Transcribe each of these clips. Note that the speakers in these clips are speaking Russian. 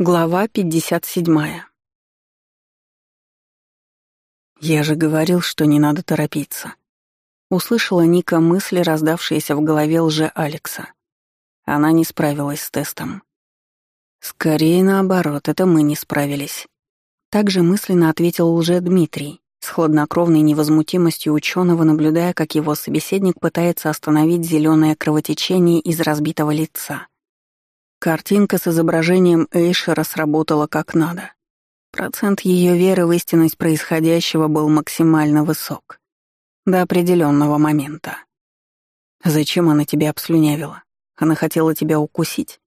Глава 57. «Я же говорил, что не надо торопиться». Услышала Ника мысли, раздавшиеся в голове лже Алекса. Она не справилась с тестом. «Скорее наоборот, это мы не справились». Также мысленно ответил лже Дмитрий, с хладнокровной невозмутимостью ученого, наблюдая, как его собеседник пытается остановить зеленое кровотечение из разбитого лица. Картинка с изображением Эйшера сработала как надо. Процент ее веры в истинность происходящего был максимально высок. До определенного момента. Зачем она тебя обслюнявила? Она хотела тебя укусить.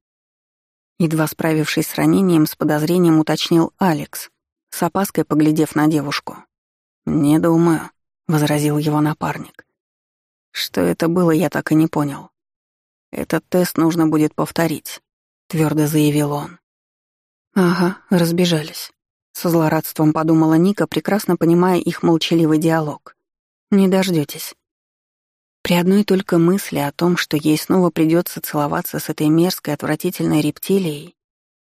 Едва справившись с ранением, с подозрением уточнил Алекс, с опаской поглядев на девушку. «Не думаю», — возразил его напарник. Что это было, я так и не понял. Этот тест нужно будет повторить твердо заявил он. Ага, разбежались. Со злорадством подумала Ника, прекрасно понимая их молчаливый диалог. Не дождетесь. При одной только мысли о том, что ей снова придется целоваться с этой мерзкой, отвратительной рептилией,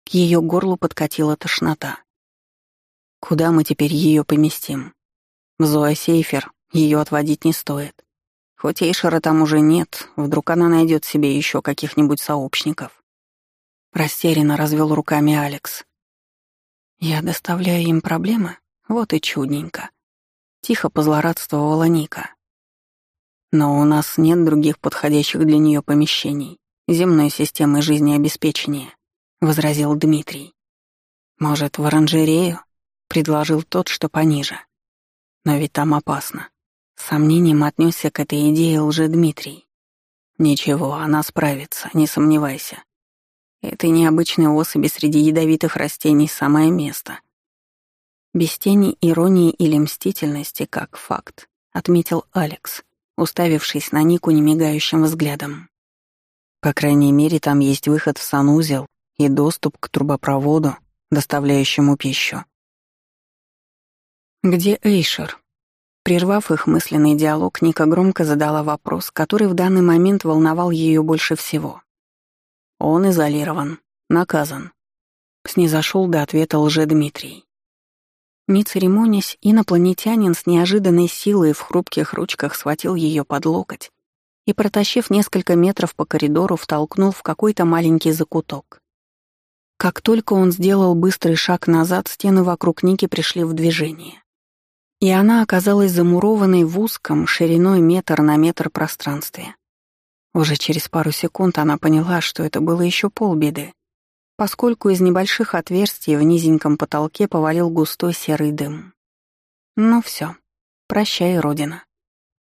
к ее горлу подкатила тошнота. Куда мы теперь ее поместим? В зоосейфер ее отводить не стоит. Хоть Эйшера там уже нет, вдруг она найдет себе еще каких-нибудь сообщников. Растерянно развел руками Алекс. Я доставляю им проблемы? Вот и чудненько. Тихо позлорадствовала Ника. Но у нас нет других подходящих для нее помещений, земной системы жизнеобеспечения, возразил Дмитрий. Может, в оранжерею? предложил тот, что пониже. Но ведь там опасно. Сомнением отнесся к этой идее лже Дмитрий. Ничего, она справится, не сомневайся. Этой необычной особи среди ядовитых растений самое место. Без тени иронии или мстительности, как факт, отметил Алекс, уставившись на Нику немигающим взглядом. По крайней мере, там есть выход в санузел и доступ к трубопроводу, доставляющему пищу. «Где Эйшер?» Прервав их мысленный диалог, Ника громко задала вопрос, который в данный момент волновал ее больше всего. Он изолирован, наказан. Снизошел до ответа лже-Дмитрий. Не церемонясь, инопланетянин с неожиданной силой в хрупких ручках схватил ее под локоть и, протащив несколько метров по коридору, втолкнул в какой-то маленький закуток. Как только он сделал быстрый шаг назад, стены вокруг Ники пришли в движение. И она оказалась замурованной в узком, шириной метр на метр пространстве. Уже через пару секунд она поняла, что это было еще полбеды, поскольку из небольших отверстий в низеньком потолке повалил густой серый дым. Ну все, прощай, Родина.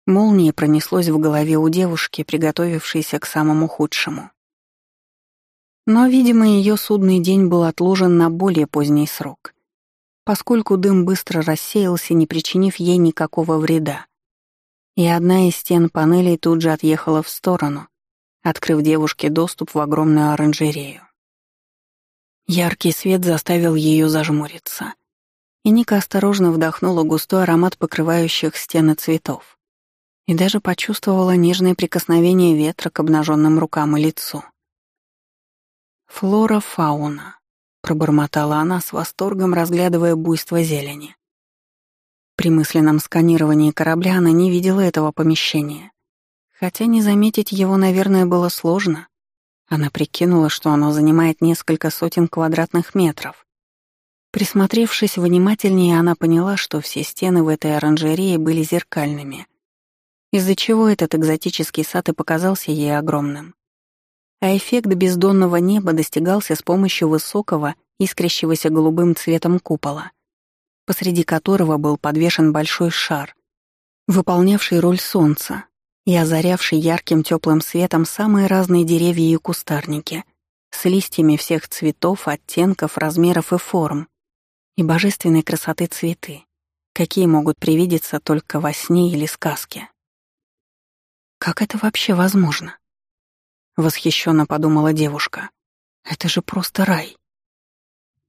Молнией пронеслось в голове у девушки, приготовившейся к самому худшему. Но, видимо, ее судный день был отложен на более поздний срок, поскольку дым быстро рассеялся, не причинив ей никакого вреда и одна из стен панелей тут же отъехала в сторону, открыв девушке доступ в огромную оранжерею. Яркий свет заставил ее зажмуриться, и Ника осторожно вдохнула густой аромат покрывающих стены цветов и даже почувствовала нежное прикосновение ветра к обнаженным рукам и лицу. «Флора-фауна», — пробормотала она с восторгом, разглядывая буйство зелени. При мысленном сканировании корабля она не видела этого помещения. Хотя не заметить его, наверное, было сложно. Она прикинула, что оно занимает несколько сотен квадратных метров. Присмотревшись внимательнее, она поняла, что все стены в этой оранжерее были зеркальными, из-за чего этот экзотический сад и показался ей огромным. А эффект бездонного неба достигался с помощью высокого, искрящегося голубым цветом купола посреди которого был подвешен большой шар, выполнявший роль солнца и озарявший ярким теплым светом самые разные деревья и кустарники с листьями всех цветов, оттенков, размеров и форм, и божественной красоты цветы, какие могут привидеться только во сне или сказке. «Как это вообще возможно?» — восхищенно подумала девушка. «Это же просто рай».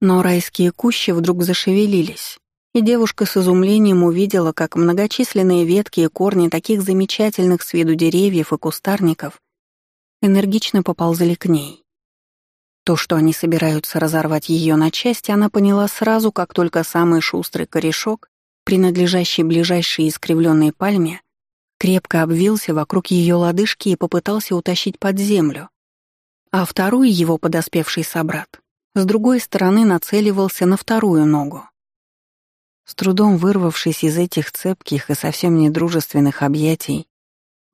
Но райские кущи вдруг зашевелились, и девушка с изумлением увидела, как многочисленные ветки и корни таких замечательных с виду деревьев и кустарников энергично поползли к ней. То, что они собираются разорвать ее на части, она поняла сразу, как только самый шустрый корешок, принадлежащий ближайшей искривленной пальме, крепко обвился вокруг ее лодыжки и попытался утащить под землю. А второй его подоспевший собрат с другой стороны нацеливался на вторую ногу. С трудом вырвавшись из этих цепких и совсем недружественных объятий,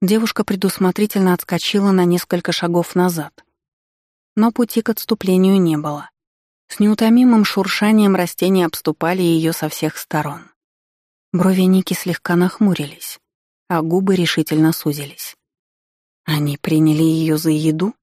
девушка предусмотрительно отскочила на несколько шагов назад. Но пути к отступлению не было. С неутомимым шуршанием растения обступали ее со всех сторон. Брови Ники слегка нахмурились, а губы решительно сузились. Они приняли ее за еду?